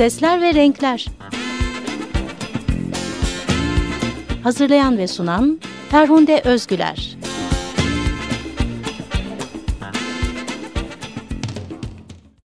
Sesler ve Renkler Hazırlayan ve sunan Ferhunde Özgüler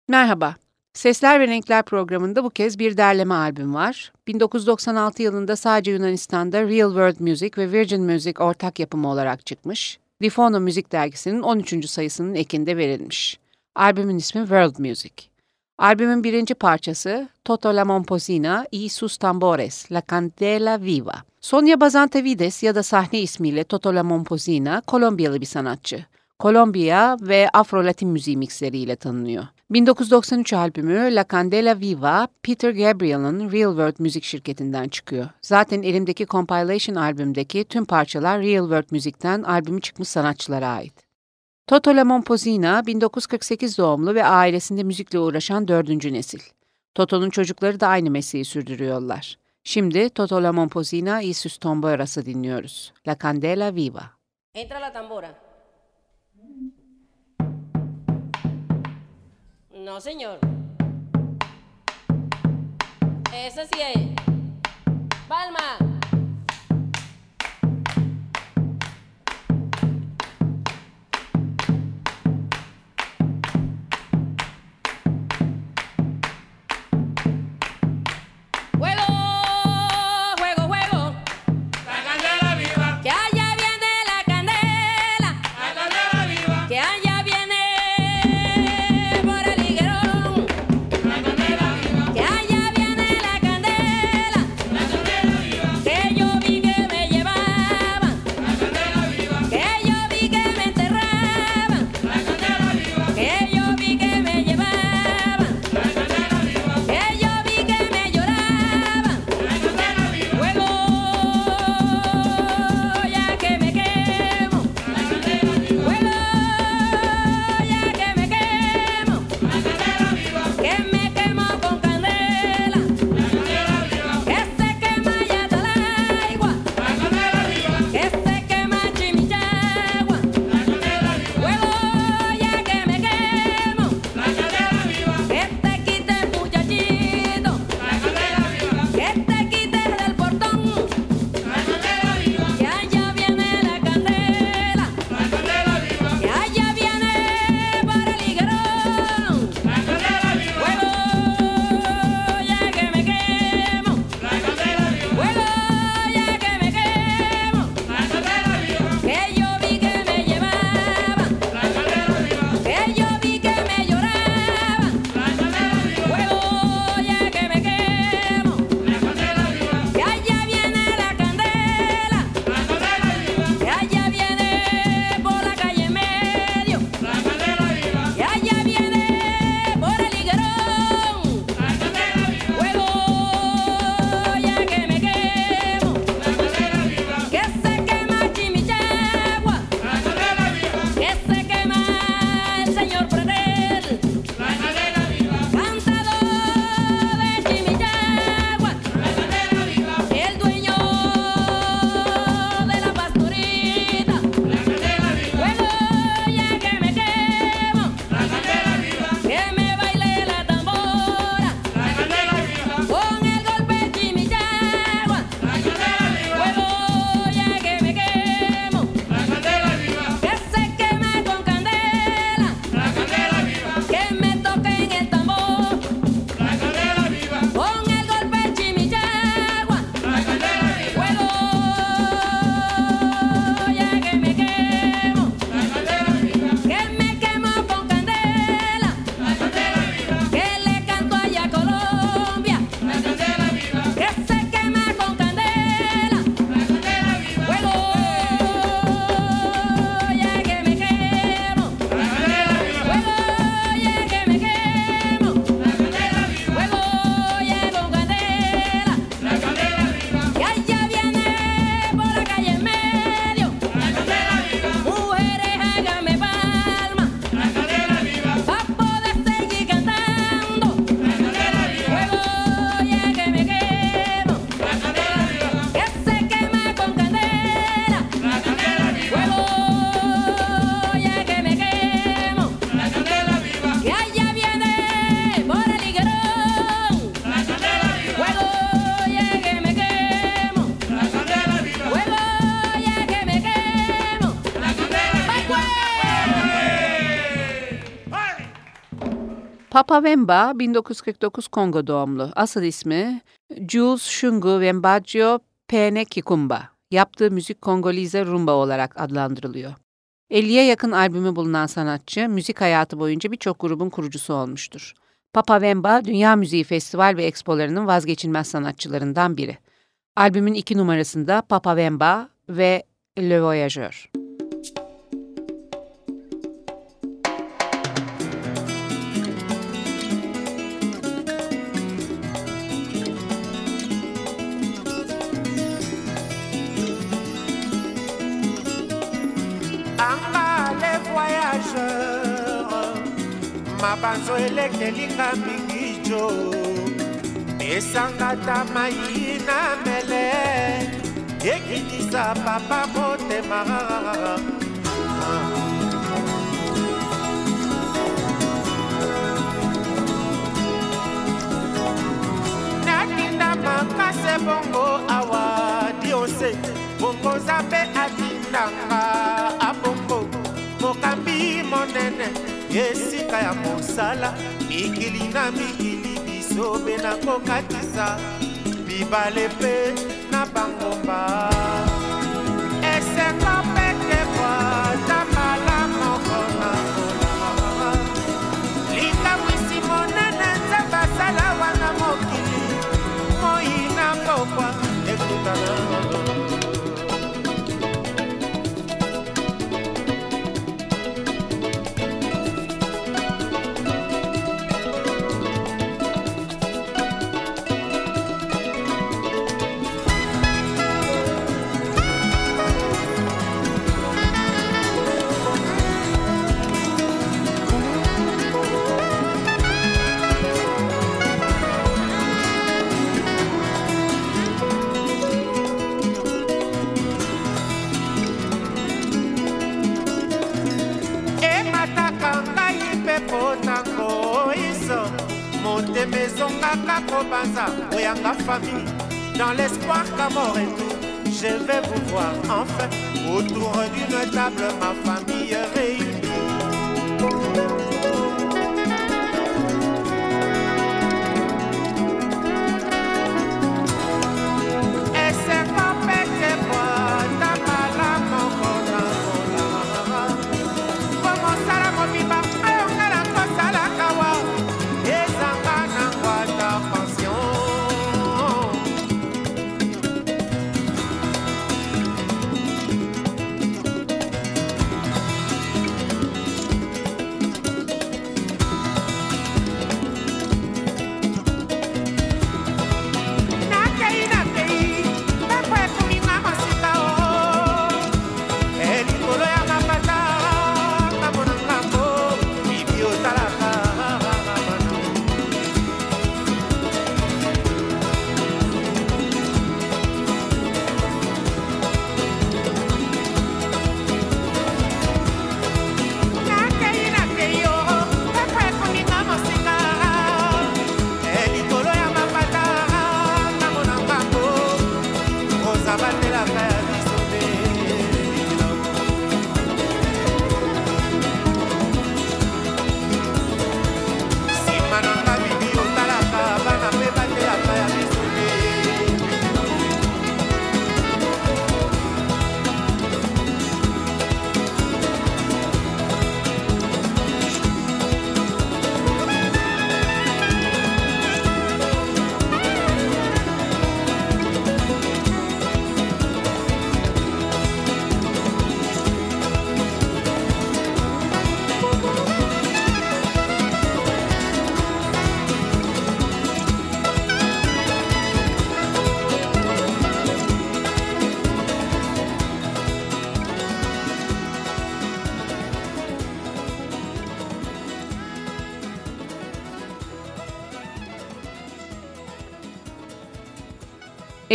Merhaba. Sesler ve Renkler programında bu kez bir derleme albüm var. 1996 yılında sadece Yunanistan'da Real World Music ve Virgin Music ortak yapımı olarak çıkmış. Difono Müzik Dergisi'nin 13. sayısının ekinde verilmiş. Albümün ismi World Music. Albümün birinci parçası Toto la Momposina y sus tambores, La Candela Viva. Sonia Bazantevides ya da sahne ismiyle Toto la Momposina, Kolombiyalı bir sanatçı. Kolombiya ve Afro-Latin müziği mixleriyle tanınıyor. 1993 albümü La Candela Viva, Peter Gabriel'ın Real World müzik şirketinden çıkıyor. Zaten elimdeki compilation albümdeki tüm parçalar Real World müzikten albümü çıkmış sanatçılara ait. Toto La Momposina, 1948 doğumlu ve ailesinde müzikle uğraşan dördüncü nesil. Toto'nun çocukları da aynı mesleği sürdürüyorlar. Şimdi Toto La Momposina y sus tamboras'ı dinliyoruz. La Candela Viva. Entra la tambora. No, señor. Esa sí es. Palma. Wemba 1949 Kongo doğumlu. Asıl ismi Jules Shungu Wembaggio Pene Kikumba. Yaptığı müzik Kongolize rumba olarak adlandırılıyor. 50'ye yakın albümü bulunan sanatçı, müzik hayatı boyunca birçok grubun kurucusu olmuştur. Papa Wemba, Dünya Müziği Festival ve Expolarının vazgeçilmez sanatçılarından biri. Albümün iki numarasında Papa Wemba ve Le Voyageur. Mabanzo elekelinga mingi jo. Esangata mai na mele ekitisa papa motema. Natinda makase bongo awa diose bongo nzambe atindanga abongo mokambi monene esika ya mosala mikili na mikili biso mpe nakokatisa. Bibale mpe na bangomba motema ezongaka kobanza oyanga famille dans l'espoir qu'à mort et tout je vais vous voir enfin autour d'une table ma famille réunie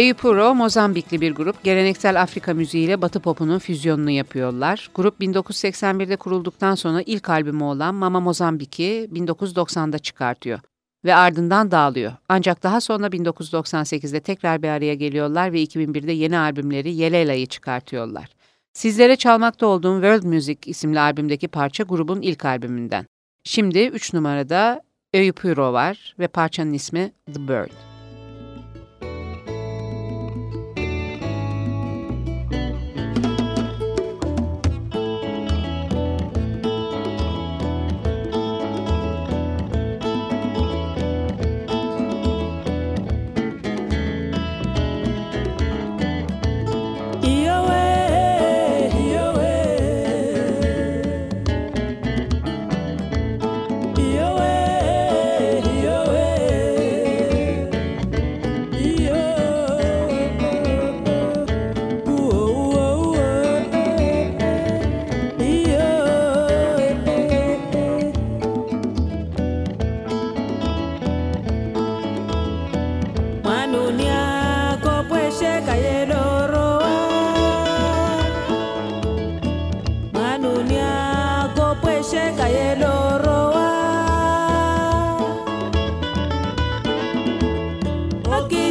Eyüpuro, Mozambikli bir grup. Geleneksel Afrika müziğiyle Batı popunun füzyonunu yapıyorlar. Grup 1981'de kurulduktan sonra ilk albümü olan Mama Mozambik'i 1990'da çıkartıyor ve ardından dağılıyor. Ancak daha sonra 1998'de tekrar bir araya geliyorlar ve 2001'de yeni albümleri Yelela'yı çıkartıyorlar. Sizlere çalmakta olduğum World Music isimli albümdeki parça grubun ilk albümünden. Şimdi 3 numarada Eyüpuro var ve parçanın ismi The Bird.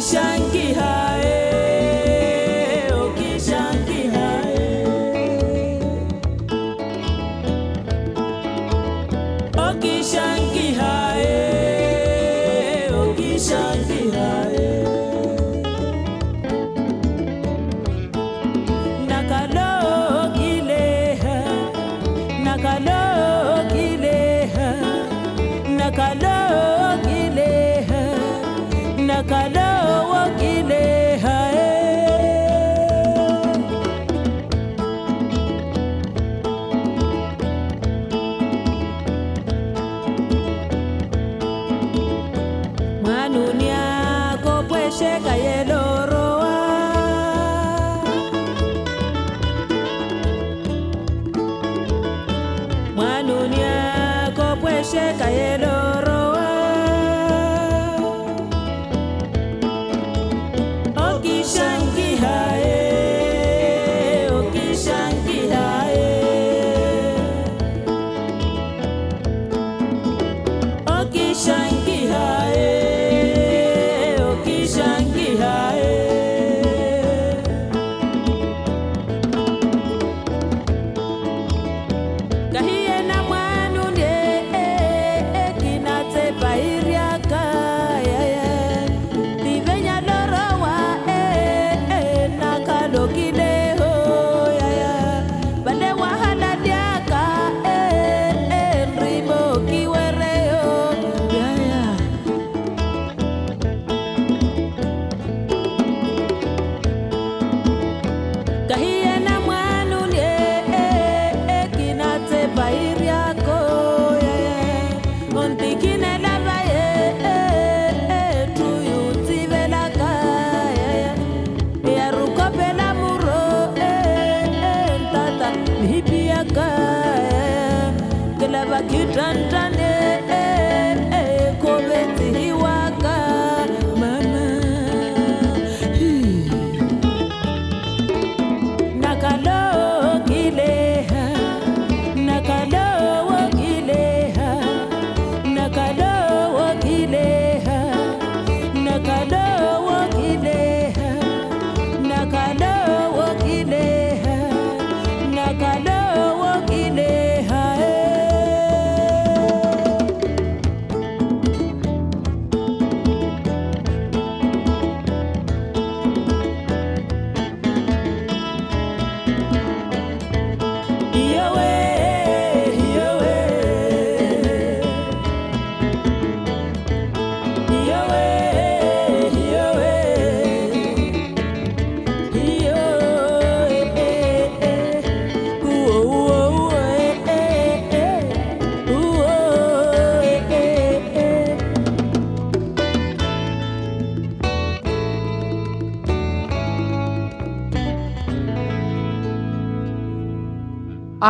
shine.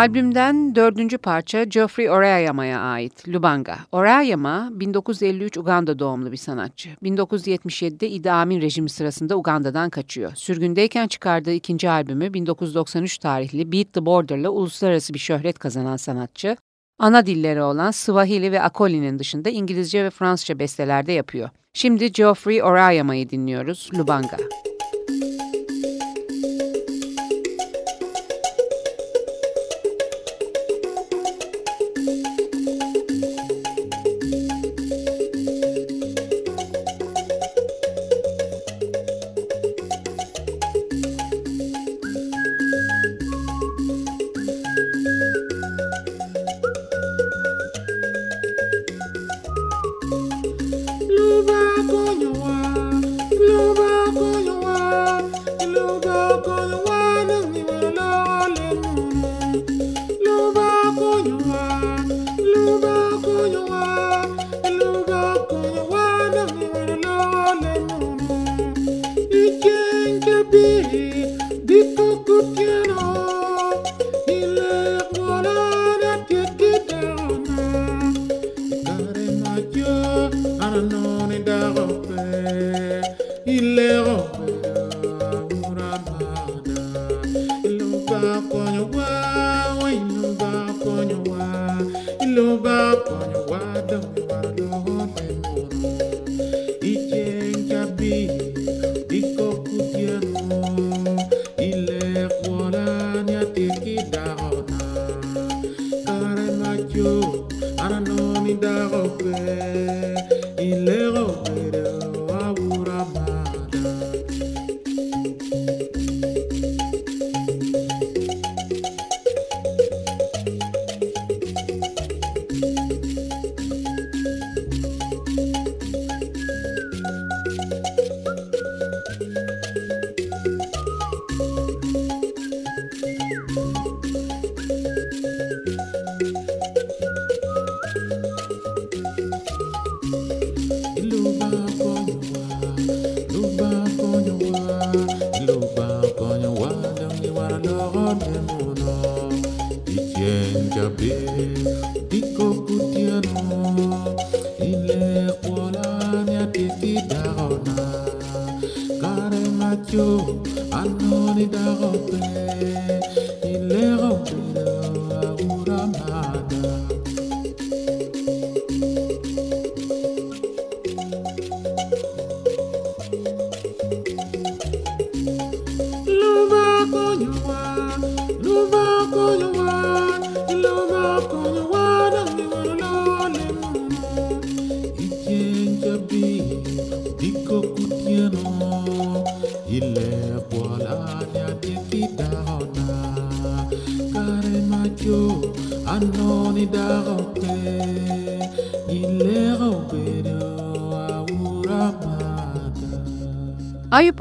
Albümden dördüncü parça Geoffrey Orayama'ya ait Lubanga. Orayama 1953 Uganda doğumlu bir sanatçı. 1977'de Idi Amin rejimi sırasında Uganda'dan kaçıyor. Sürgündeyken çıkardığı ikinci albümü 1993 tarihli Beat the Border'la uluslararası bir şöhret kazanan sanatçı. Ana dilleri olan Swahili ve Akoli'nin dışında İngilizce ve Fransızca bestelerde yapıyor. Şimdi Geoffrey Orayama'yı dinliyoruz Lubanga. Lubanga.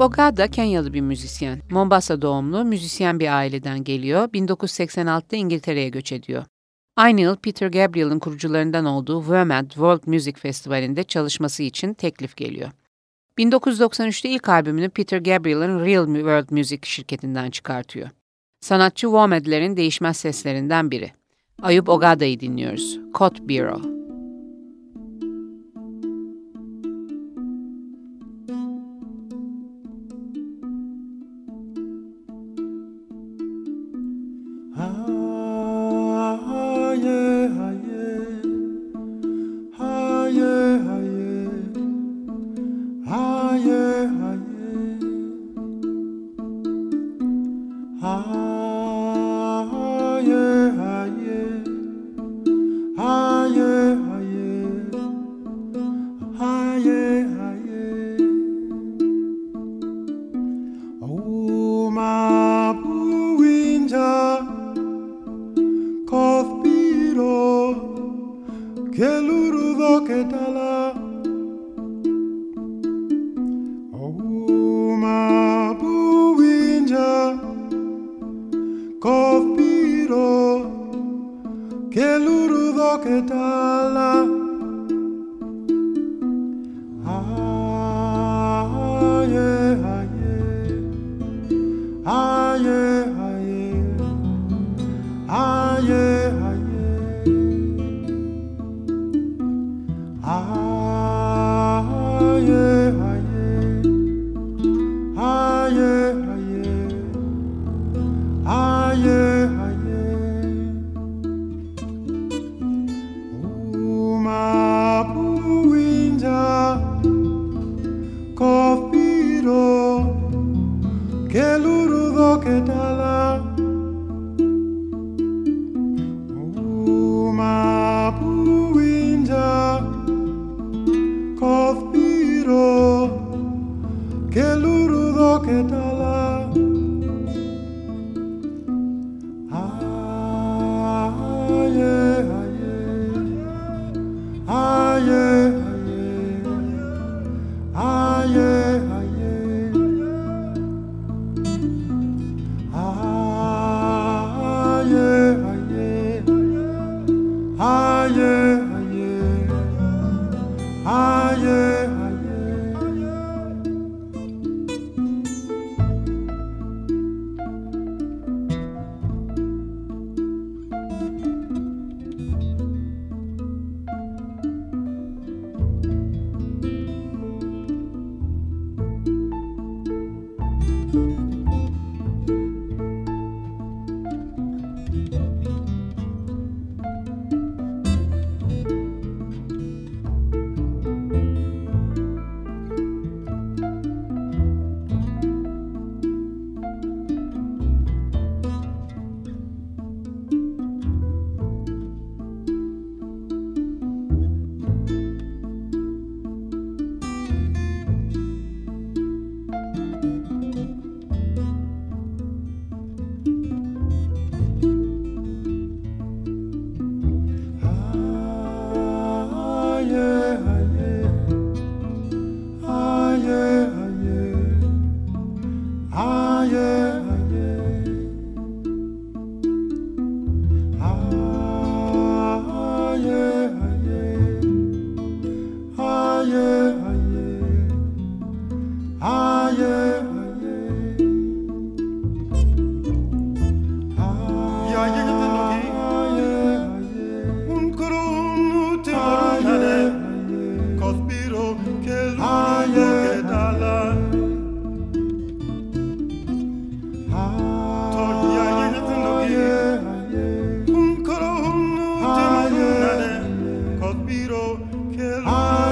Bogada Kenyalı bir müzisyen. Mombasa doğumlu, müzisyen bir aileden geliyor. 1986'da İngiltere'ye göç ediyor. Aynı yıl Peter Gabriel'ın kurucularından olduğu WOMAD World Music Festivali'nde çalışması için teklif geliyor. 1993'te ilk albümünü Peter Gabriel'ın Real World Music şirketinden çıkartıyor. Sanatçı WOMAD'lerin değişmez seslerinden biri. Ayıp Ogada'yı dinliyoruz. Cot Bureau.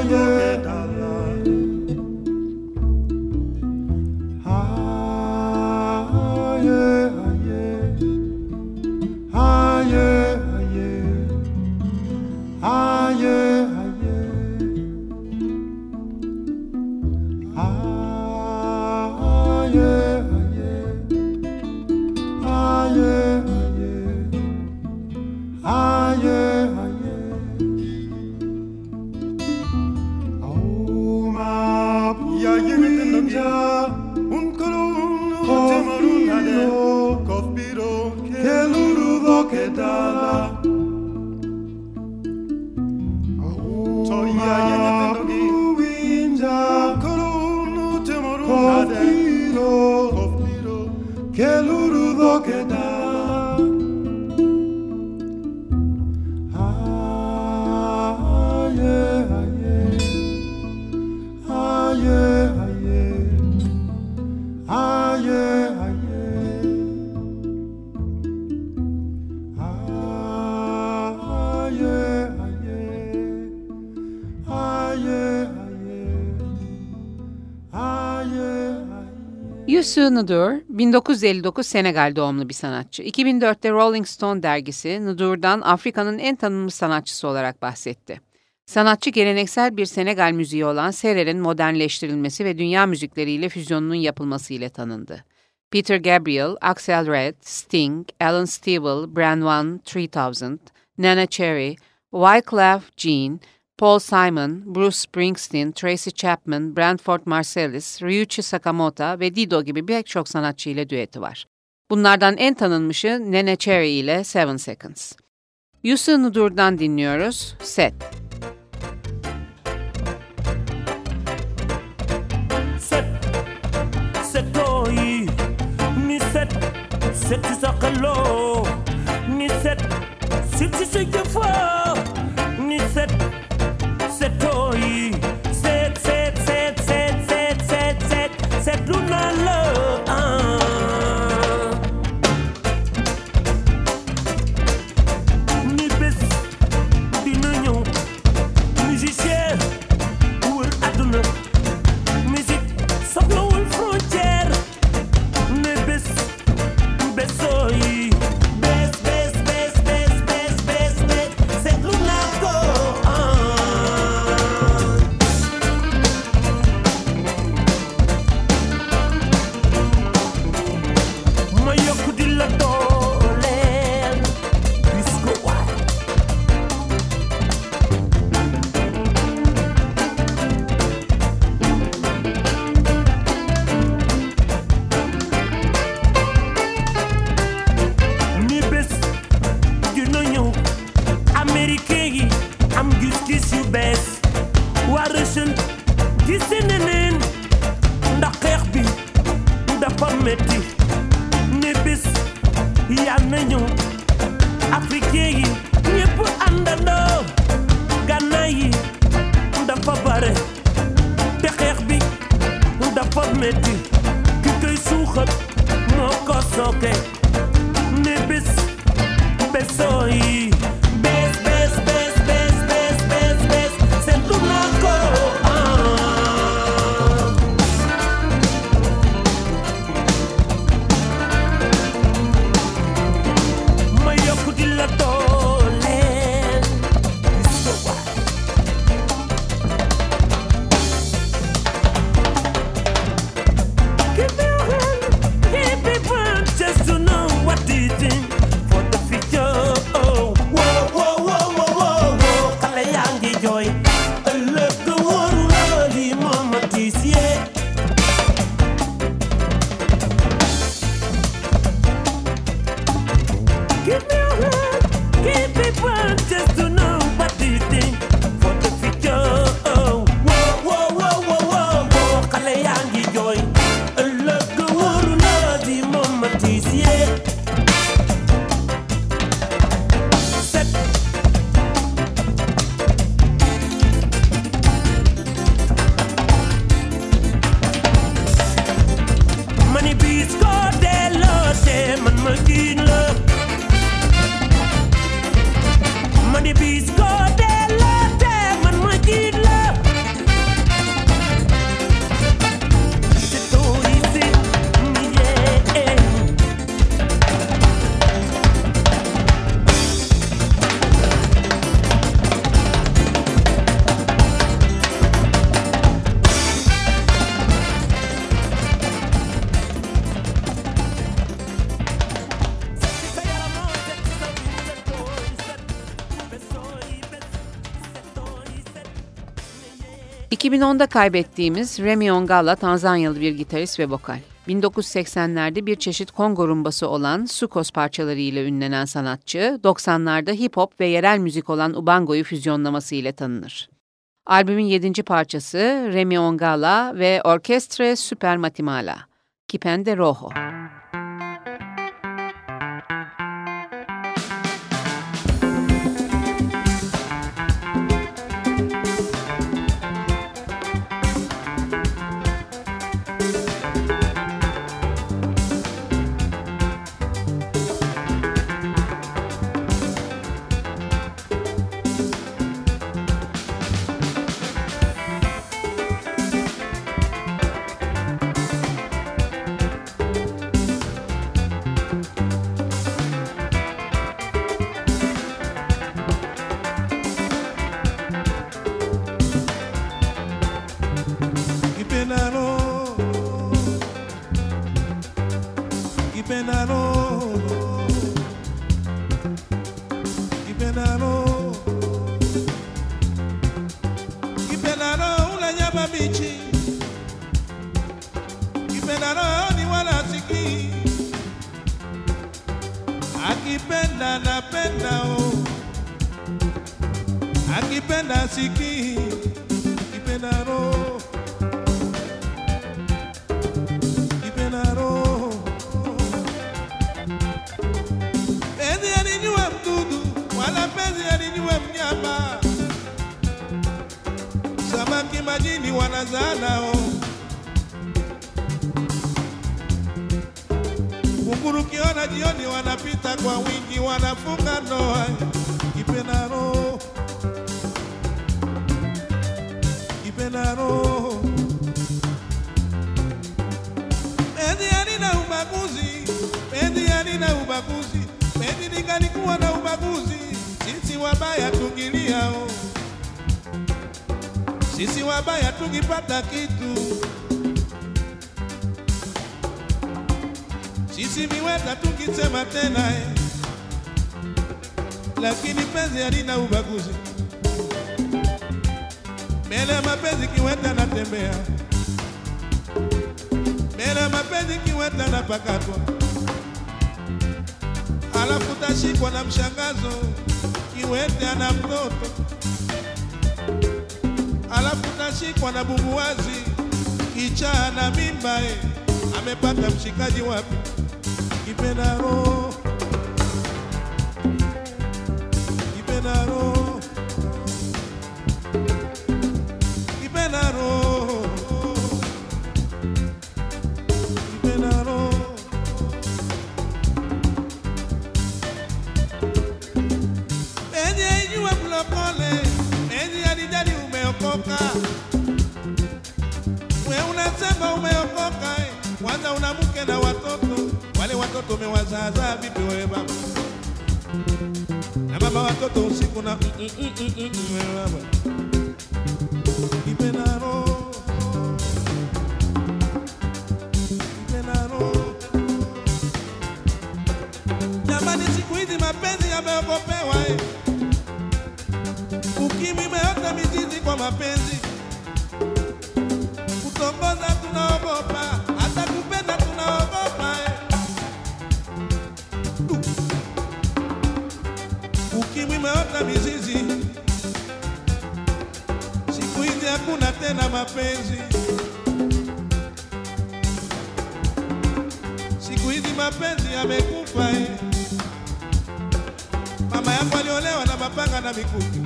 söyle N'Dour, 1959 Senegal doğumlu bir sanatçı. 2004'te Rolling Stone dergisi N'Dour'dan Afrika'nın en tanınmış sanatçısı olarak bahsetti. Sanatçı geleneksel bir Senegal müziği olan serer'in modernleştirilmesi ve dünya müzikleriyle füzyonunun yapılması ile tanındı. Peter Gabriel, Axel Red, Sting, Alan Stivell, Brand One 3000, Nana Cherry, Wyclef Jean, Paul Simon, Bruce Springsteen, Tracy Chapman, Brentford Marsalis, Ryuichi Sakamoto ve Dido gibi pek çok sanatçı ile düeti var. Bunlardan en tanınmışı Nene Cherry ile Seven Seconds. Youssou N'Dour'dan dinliyoruz, Set. set setoyi ni set seti sa xeloo ni set siti sa jëfoo 2010'da kaybettiğimiz Remy Ongala Tanzanyalı bir gitarist ve vokal. 1980'lerde bir çeşit Kongo rumbası olan sukos parçaları ile ünlenen sanatçı, 90'larda hip hop ve yerel müzik olan ubangoyu füzyonlaması ile tanınır. Albümün yedinci parçası Remy Ongala ve Orkestre Super Matimala, Kipende Rojo. Kipenaro Penzi halina ubaguzi, na ubaguzi, sisi wabaya sisi tungipata kitu, sisi tungisema tena eh. Lakini penzi halina ubaguzi, mbele ya mapenzi kiweta natembea mbele ya mapenzi kiweta na pakatwa, alafu tashikwa na mshangazo, kiwete ana mtoto, alafu tashikwa na bumbuwazi, kichaa na mimba e. amepata mshikaji wapi? Kipenda roho, kipenda Ukimwi mizizi, siku hizi hakuna tena mapenzi. Siku hizi mapenzi yamekufa eh. Mama yangu aliolewa na mapanga na mikuki,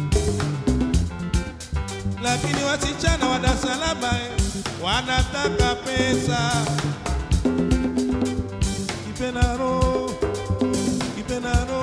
lakini wasichana wa Dar es Salaam eh, wanataka pesa. Kipenaro, kipenaro,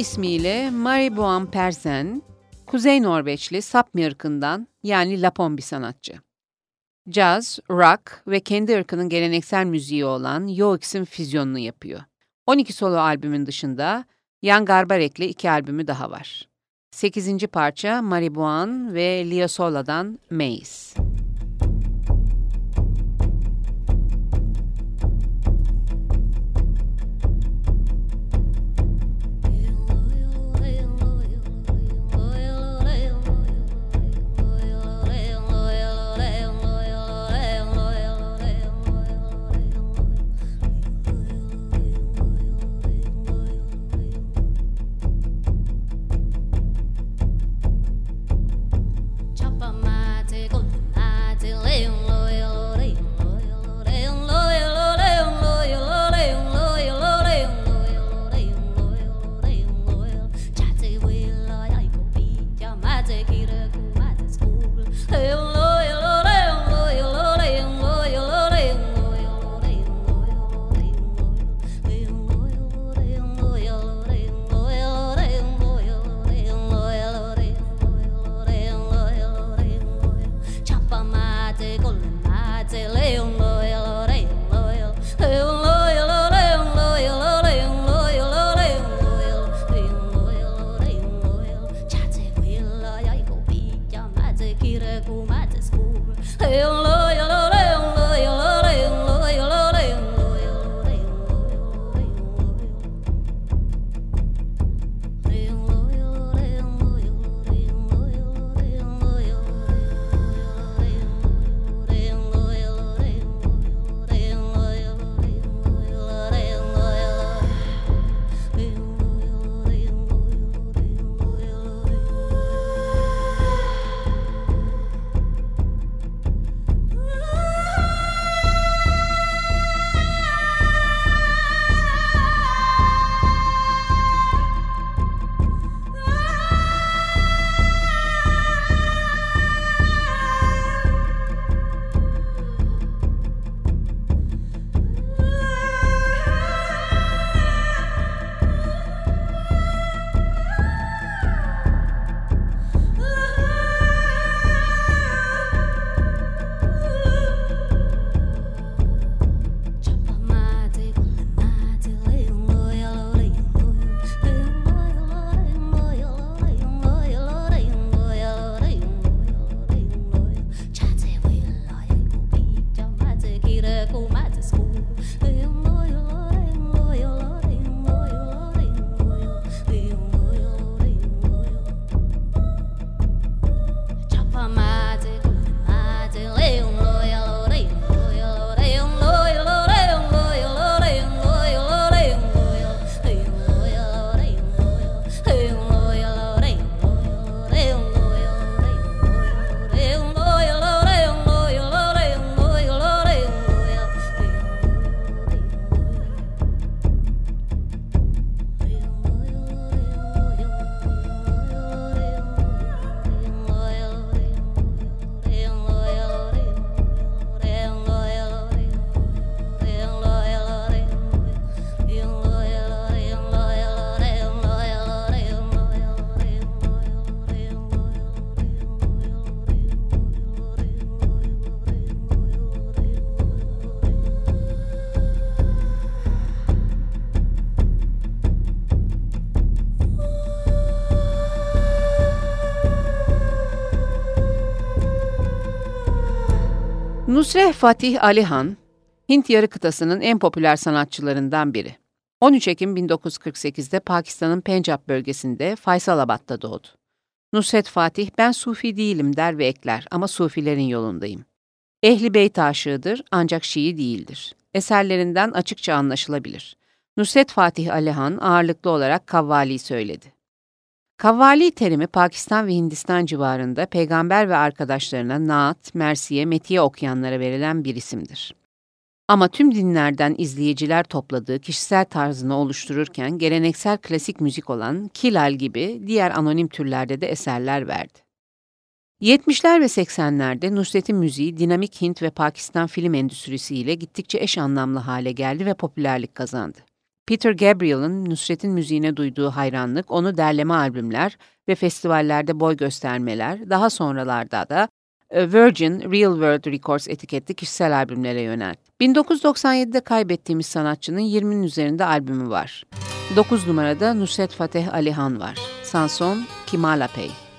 ismiyle Mariboam Persen, Kuzey Norveçli Sapmi ırkından yani Lapon bir sanatçı. Caz, rock ve kendi ırkının geleneksel müziği olan Yoix'in füzyonunu yapıyor. 12 solo albümün dışında Jan Garbarek'le iki albümü daha var. 8. parça Mariboan ve Lia Sola'dan Maze. Nusreh Fatih Alihan, Hint yarı kıtasının en popüler sanatçılarından biri. 13 Ekim 1948'de Pakistan'ın Pencap bölgesinde Faysalabad'da doğdu. Nusret Fatih, ben Sufi değilim der ve ekler ama Sufilerin yolundayım. Ehli Beyt aşığıdır ancak Şii değildir. Eserlerinden açıkça anlaşılabilir. Nusret Fatih Alihan ağırlıklı olarak kavvali söyledi. Kavvali terimi Pakistan ve Hindistan civarında peygamber ve arkadaşlarına naat, mersiye, metiye okuyanlara verilen bir isimdir. Ama tüm dinlerden izleyiciler topladığı kişisel tarzını oluştururken geleneksel klasik müzik olan kilal gibi diğer anonim türlerde de eserler verdi. 70'ler ve 80'lerde Nusret'in müziği dinamik Hint ve Pakistan film endüstrisiyle gittikçe eş anlamlı hale geldi ve popülerlik kazandı. Peter Gabriel'ın Nusret'in müziğine duyduğu hayranlık onu derleme albümler ve festivallerde boy göstermeler, daha sonralarda da e, Virgin Real World Records etiketli kişisel albümlere yöneltti. 1997'de kaybettiğimiz sanatçının 20'nin üzerinde albümü var. 9 numarada Nusret Fateh Alihan var. Sanson Kimalapey.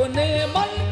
अपने मन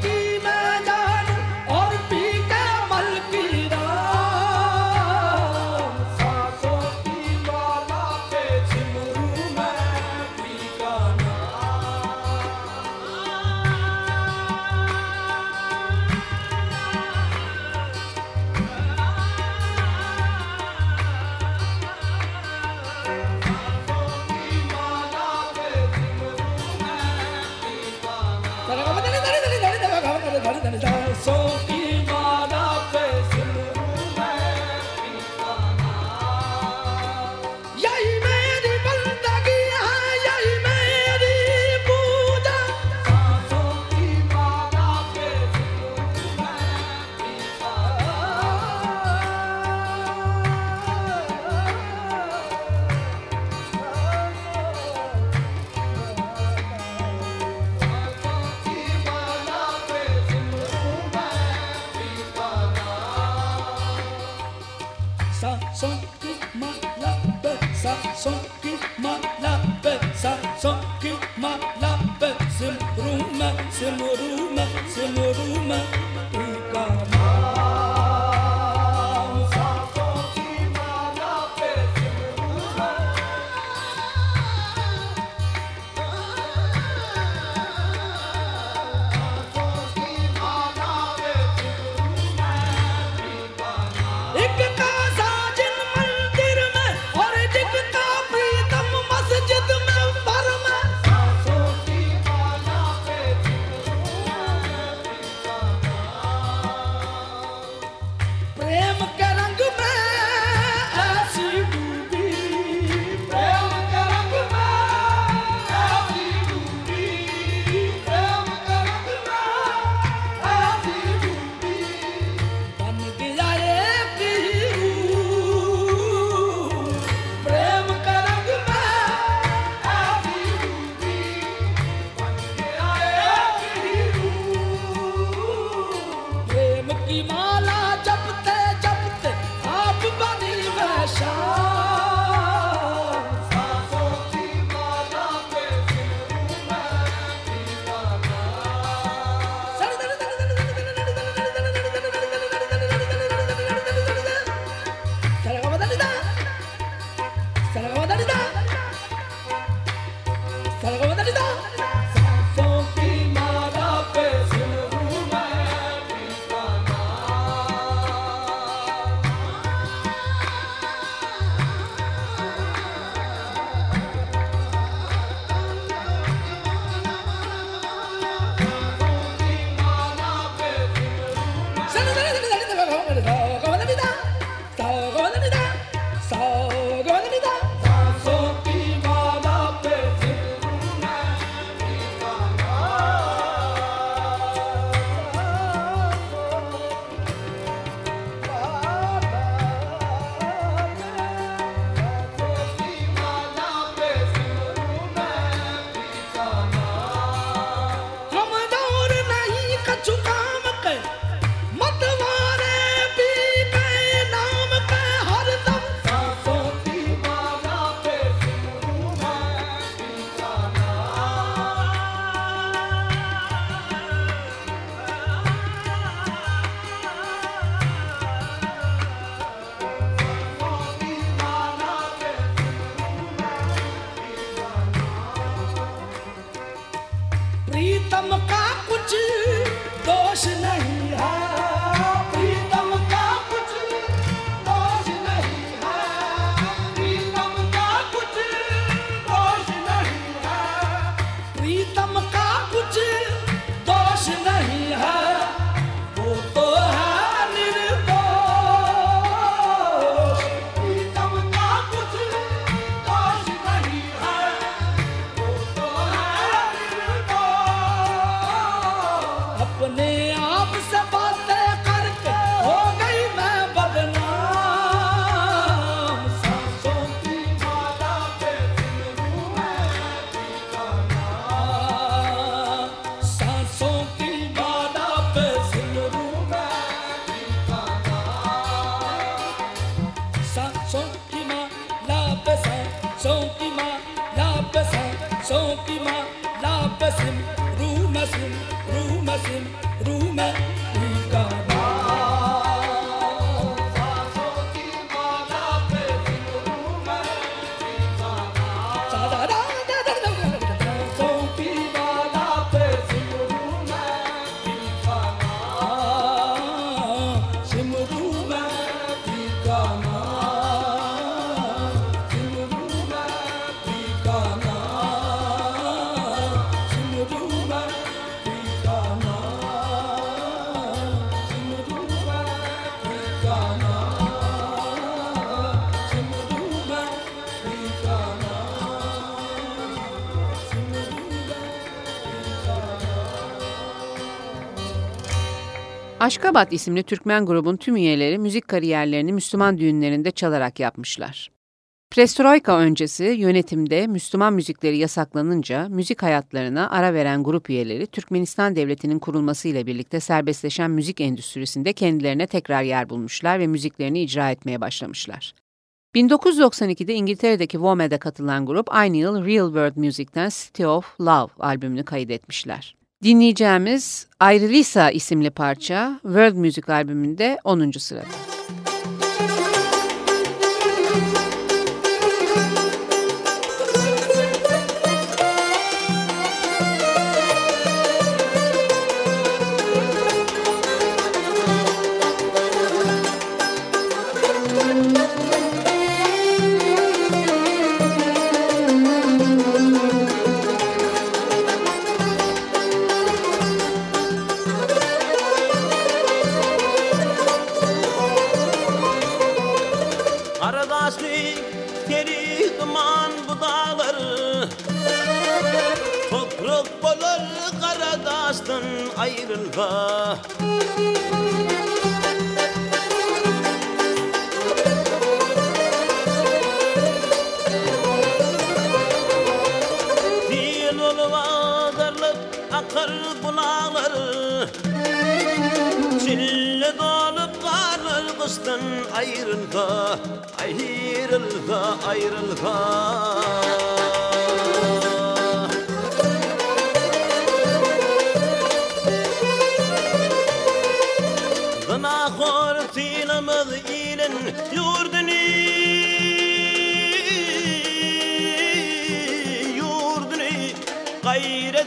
Aşkabat isimli Türkmen grubun tüm üyeleri müzik kariyerlerini Müslüman düğünlerinde çalarak yapmışlar. Perestroika öncesi yönetimde Müslüman müzikleri yasaklanınca müzik hayatlarına ara veren grup üyeleri Türkmenistan Devleti'nin kurulmasıyla birlikte serbestleşen müzik endüstrisinde kendilerine tekrar yer bulmuşlar ve müziklerini icra etmeye başlamışlar. 1992'de İngiltere'deki VOME'de katılan grup aynı yıl Real World Music'ten City of Love albümünü kaydetmişler. Dinleyeceğimiz Ayrılisa isimli parça World Music albümünde 10. sırada. Ayrılma. Dil oluva darlıp akar bulağları Çille dolup karlar kıştan ayrılma. Ayrılma ayrılma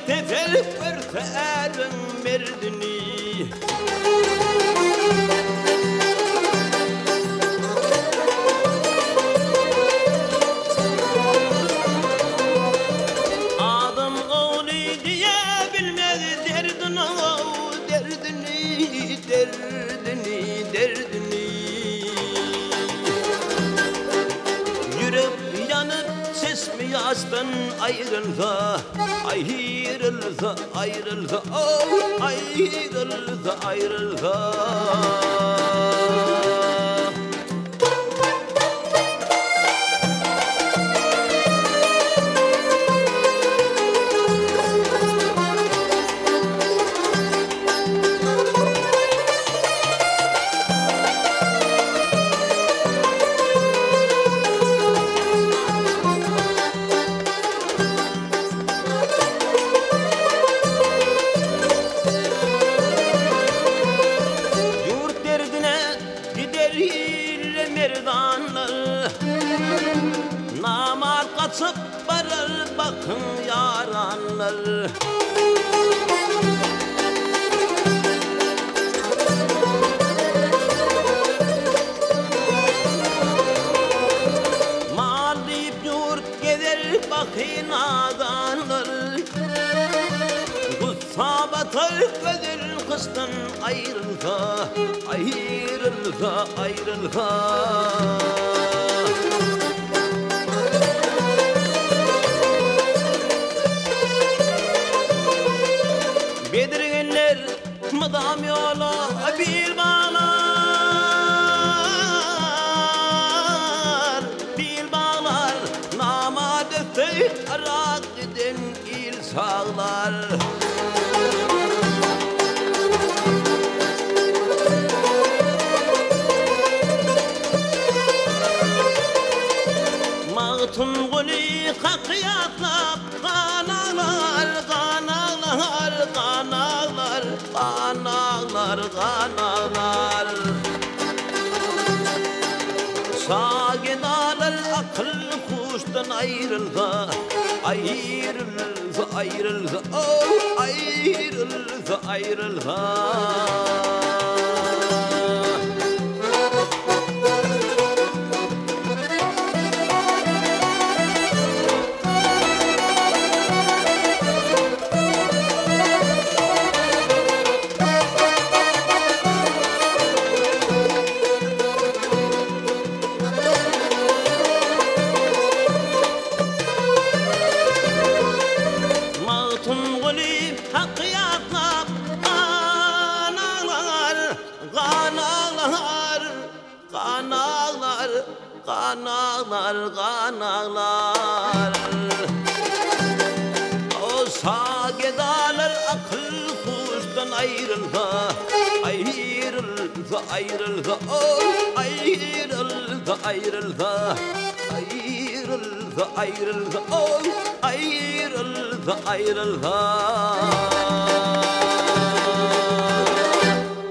gayret eter örterin merdini Adam oğlu diye bilmez derdini Derdini, derdini, derdini. Yürek yanıp ses mi yastan ayrılsa Ayrılsa, ayrılsa, oh, ayrılsa, ayrılsa akıl kuştan ayrılsa Ayrılsa, ayrılsa, oh, ayrılsa, ayrılsa Ayrılsa, oh, ayrılsa, ayrılsa Ayrılsa, ayrılsa, oh, ayrılsa, ayrılsa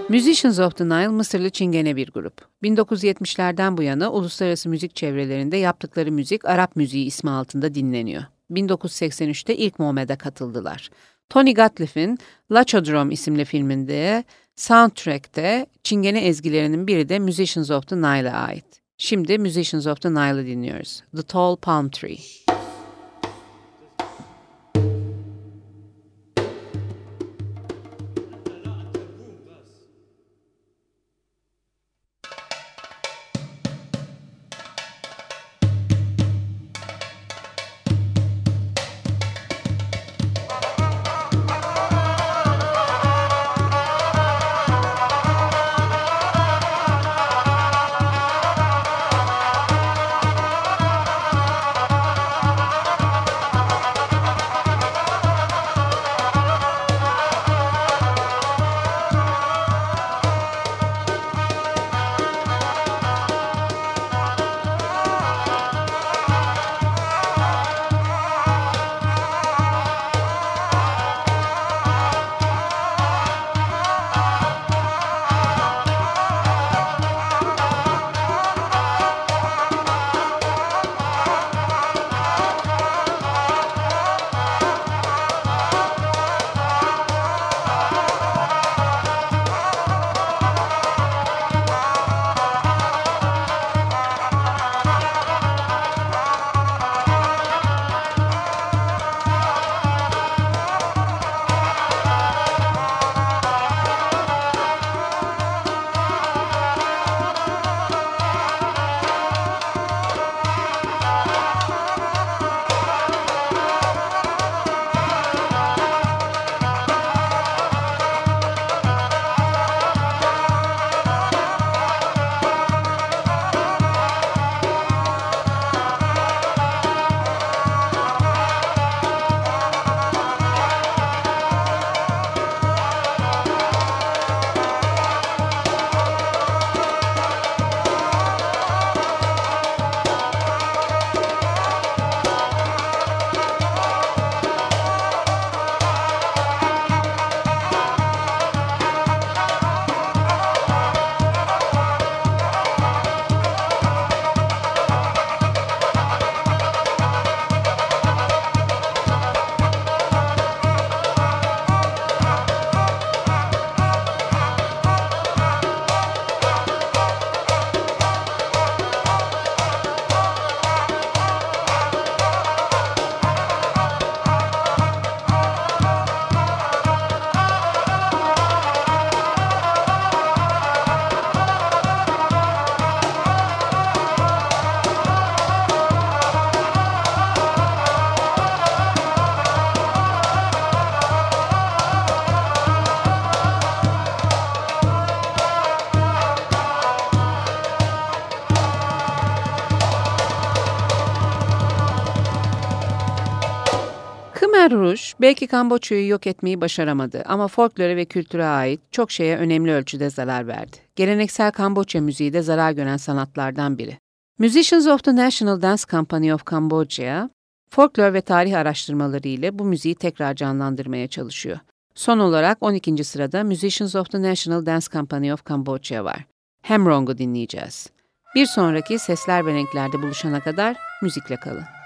Musicians of the Nile Mısırlı Çingene bir grup. 1970'lerden bu yana uluslararası müzik çevrelerinde yaptıkları müzik Arap müziği ismi altında dinleniyor. 1983'te ilk Muhammed'e katıldılar. Tony Gatliff'in La Chodrom isimli filminde soundtrack'te Çingene ezgilerinin biri de Musicians of the Nile'a ait. Şimdi Musicians of the Nile'ı dinliyoruz. The Tall Palm Tree. Belki Kamboçya'yı yok etmeyi başaramadı ama folklore ve kültüre ait çok şeye önemli ölçüde zarar verdi. Geleneksel Kamboçya müziği de zarar gören sanatlardan biri. Musicians of the National Dance Company of Cambodia, folklor ve tarih araştırmaları ile bu müziği tekrar canlandırmaya çalışıyor. Son olarak 12. sırada Musicians of the National Dance Company of Cambodia var. Hemrong'u dinleyeceğiz. Bir sonraki Sesler ve Renklerde buluşana kadar müzikle kalın.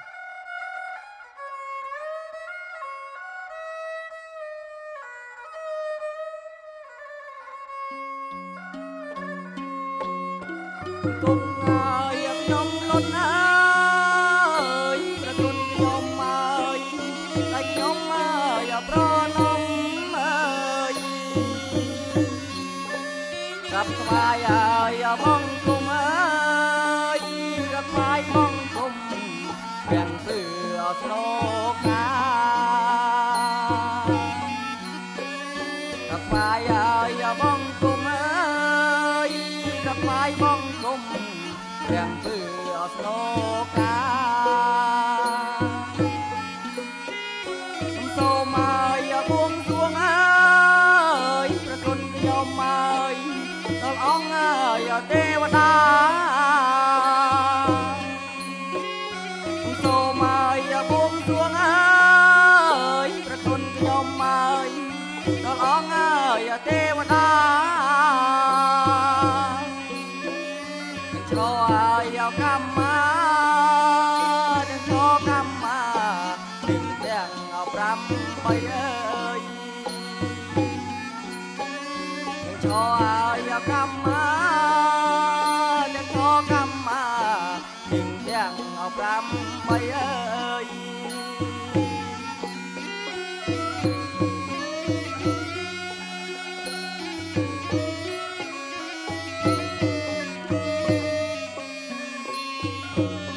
Música